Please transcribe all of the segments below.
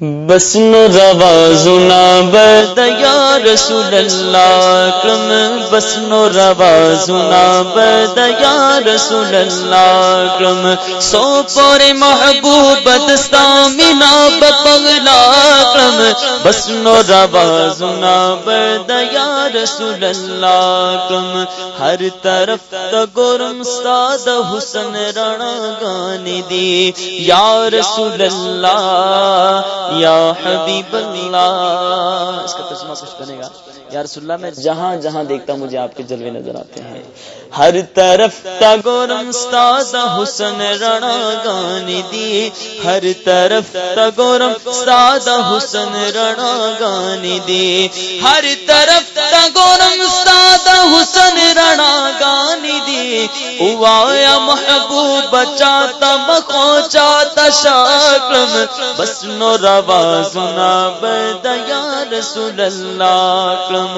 بسم نو روا بد یا رسول اللہ کرم بسم نو روا بد یا رسول اللہ کرم سو پور محبوب دستا مینا بپغلا بس نو روا زنا بد یا رسول اللہ کرم ہر طرف گرم ساد حسن رنا گانی دی۔ یا رسول اللہ، یا حبیب اللہ۔ اس کا ترجمہ کچھ بنے گا۔ یا رسول اللہ، میں جہاں جہاں دیکھتا ہوں، مجھے آپ کے جلوے نظر آتے ہیں۔ ہر طرف تگورم استاد حسن رنا گانی دی۔ ہر طرف تگورم استاد حسن رنا گانی دی ہر طرف تگورم استاد حسن رنا گانی دی اوایا محبوب چاہتا بخو چاہتا شاکرم۔ بس نو روا روازنا بدیا رسول اللہ کرم۔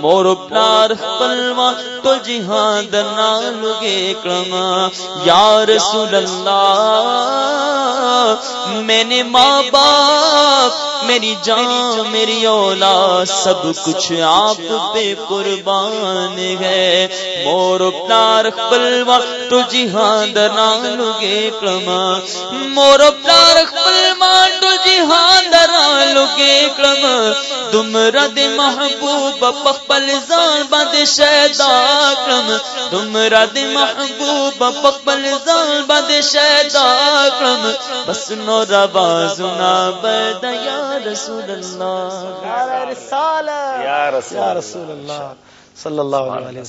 مور پلار پلوا تو جہاں لگے کرما یا رسول اللہ میں نے ماں باپ، میری جان، میری اولا سب کچھ آپ پہ قربان ہے۔ مور پلار پل وقت جہاں درا لگے کرما مور پلار پل تو لگے کرم تم رد محبوب پخپل زان بند شیدا کرم تم رد محبوب پخپل زان بند شیدا کرم بس نو ربا زنا بد یا رسول اللہ یا رسول اللہ صلی اللہ علیہ وسلم۔